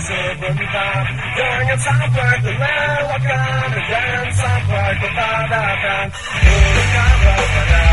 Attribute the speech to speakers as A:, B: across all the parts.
A: sebentar Jangan sampai terlewatkan Dan sampai kepada Berkata pada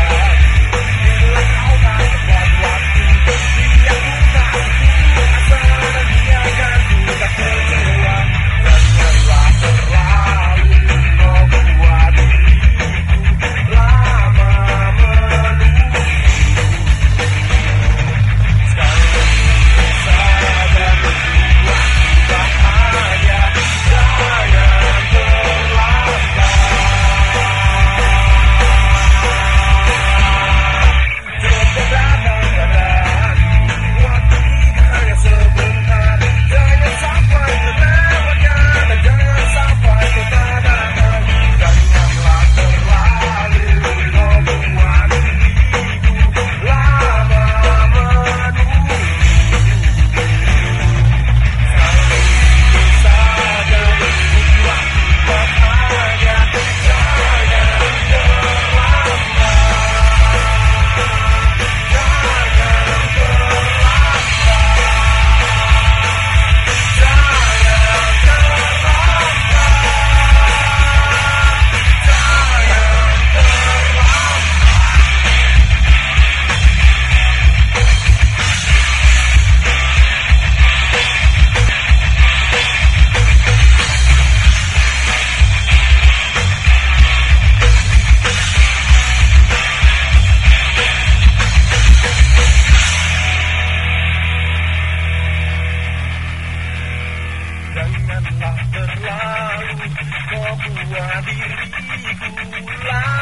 A: Habibullahi